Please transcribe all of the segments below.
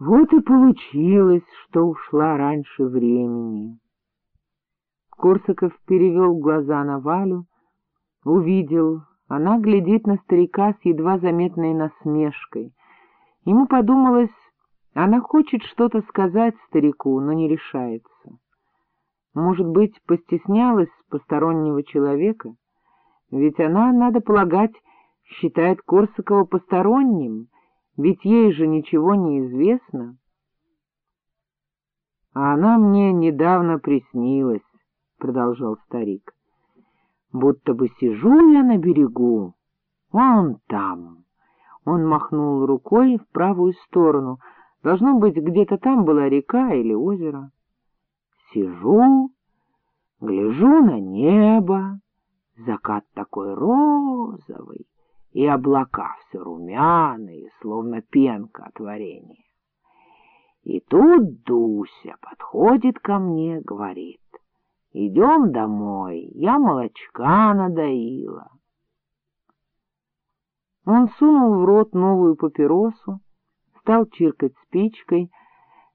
Вот и получилось, что ушла раньше времени. Корсаков перевел глаза на Валю, увидел, она глядит на старика с едва заметной насмешкой. Ему подумалось, она хочет что-то сказать старику, но не решается. Может быть, постеснялась постороннего человека? Ведь она, надо полагать, считает Корсакова посторонним, ведь ей же ничего не известно. — А она мне недавно приснилась, — продолжал старик. — Будто бы сижу я на берегу, вон там. Он махнул рукой в правую сторону. Должно быть, где-то там была река или озеро. Сижу, гляжу на небо, закат такой розовый, и облака все румяные, словно пенка от варенья. И тут Дуся подходит ко мне, говорит, идем домой, я молочка надоила. Он сунул в рот новую папиросу, стал чиркать спичкой,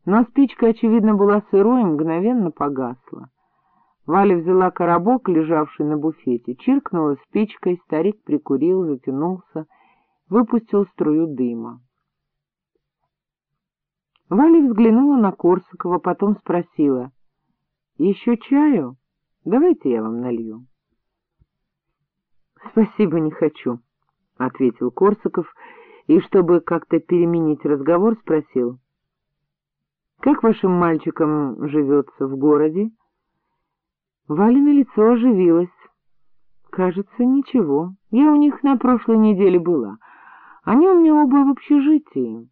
но спичка, очевидно, была сырой и мгновенно погасла. Валя взяла коробок, лежавший на буфете, чиркнула спичкой, старик прикурил, затянулся, выпустил струю дыма. Валя взглянула на Корсакова, потом спросила. — Еще чаю? Давайте я вам налью. — Спасибо, не хочу, — ответил Корсаков, и, чтобы как-то переменить разговор, спросил. — Как вашим мальчикам живется в городе? — Валина лицо оживилось. Кажется, ничего. Я у них на прошлой неделе была. Они у меня оба в общежитии.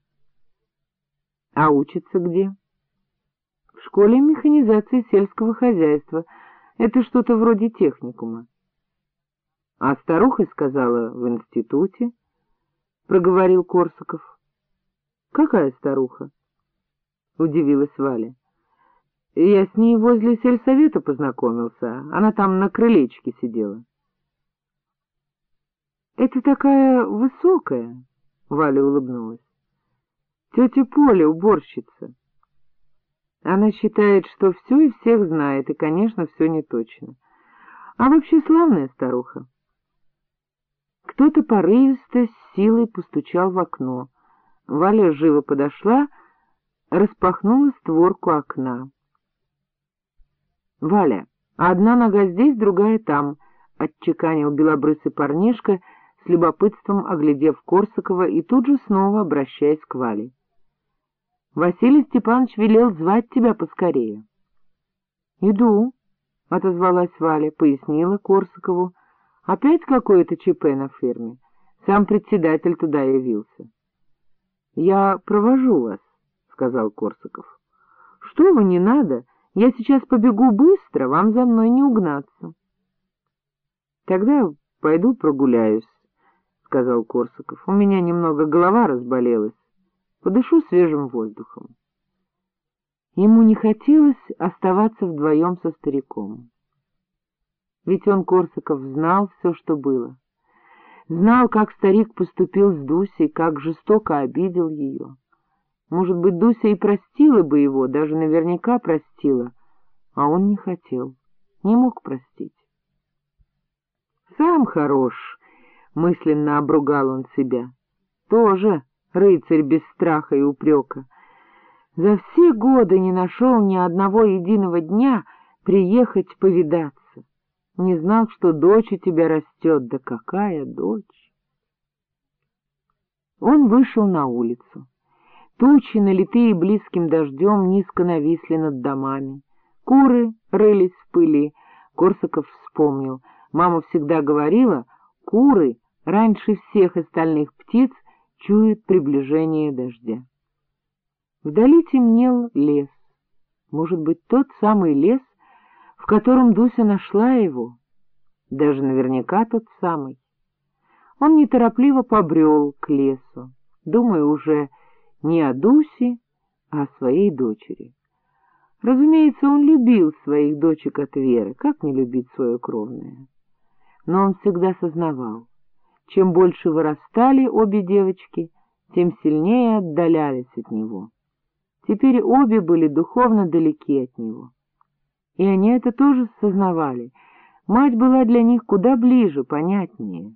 А учатся где? В школе механизации сельского хозяйства. Это что-то вроде техникума. А старуха сказала в институте, — проговорил Корсаков. — Какая старуха? — удивилась Валя. Я с ней возле сельсовета познакомился, она там на крылечке сидела. — Это такая высокая, — Валя улыбнулась. — Тетя Поля, уборщица. Она считает, что все и всех знает, и, конечно, все не точно. А вообще славная старуха. Кто-то порывисто с силой постучал в окно. Валя живо подошла, распахнула створку окна. — Валя, одна нога здесь, другая там, — отчеканил белобрысый парнишка, с любопытством оглядев Корсакова и тут же снова обращаясь к Вале. — Василий Степанович велел звать тебя поскорее. — Иду, — отозвалась Валя, пояснила Корсакову. — Опять какое-то ЧП на ферме. Сам председатель туда явился. — Я провожу вас, — сказал Корсаков. — Что вы, не надо, я сейчас побегу быстро, вам за мной не угнаться. — Тогда пойду прогуляюсь, — сказал Корсаков. — У меня немного голова разболелась. Подышу свежим воздухом. Ему не хотелось оставаться вдвоем со стариком. Ведь он, Корсаков, знал все, что было. Знал, как старик поступил с Дусей, как жестоко обидел ее. Может быть, Дуся и простила бы его, даже наверняка простила, а он не хотел, не мог простить. «Сам хорош», — мысленно обругал он себя, — «тоже рыцарь без страха и упрека. За все годы не нашел ни одного единого дня приехать повидаться. Не знал, что дочь у тебя растет, да какая дочь!» Он вышел на улицу. Тучи, налитые близким дождем, низко нависли над домами. Куры рылись в пыли. Корсаков вспомнил. Мама всегда говорила, куры раньше всех остальных птиц чуют приближение дождя. Вдали темнел лес. Может быть, тот самый лес, в котором Дуся нашла его? Даже наверняка тот самый. Он неторопливо побрел к лесу, думая уже не о Дусе, а о своей дочери. Разумеется, он любил своих дочек от веры, как не любить свою кровную. Но он всегда сознавал, чем больше вырастали обе девочки, тем сильнее отдалялись от него. Теперь обе были духовно далеки от него. И они это тоже сознавали. Мать была для них куда ближе, понятнее,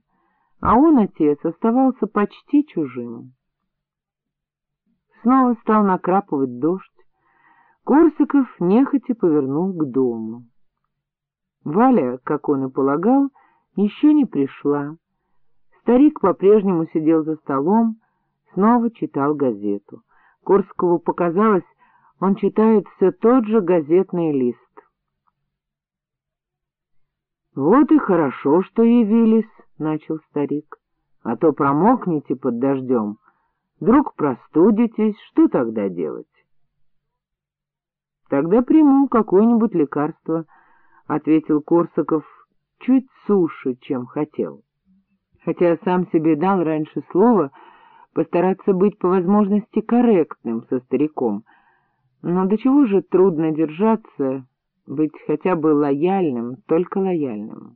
а он, отец, оставался почти чужим. Снова стал накрапывать дождь. Корсаков нехотя повернул к дому. Валя, как он и полагал, еще не пришла. Старик по-прежнему сидел за столом, снова читал газету. Корсакову показалось, он читает все тот же газетный лист. — Вот и хорошо, что явились, — начал старик, — а то промокнете под дождем. Вдруг простудитесь, что тогда делать? — Тогда приму какое-нибудь лекарство, — ответил Корсаков, чуть суше, чем хотел. Хотя сам себе дал раньше слово — постараться быть по возможности корректным со стариком. Но до чего же трудно держаться, быть хотя бы лояльным, только лояльным.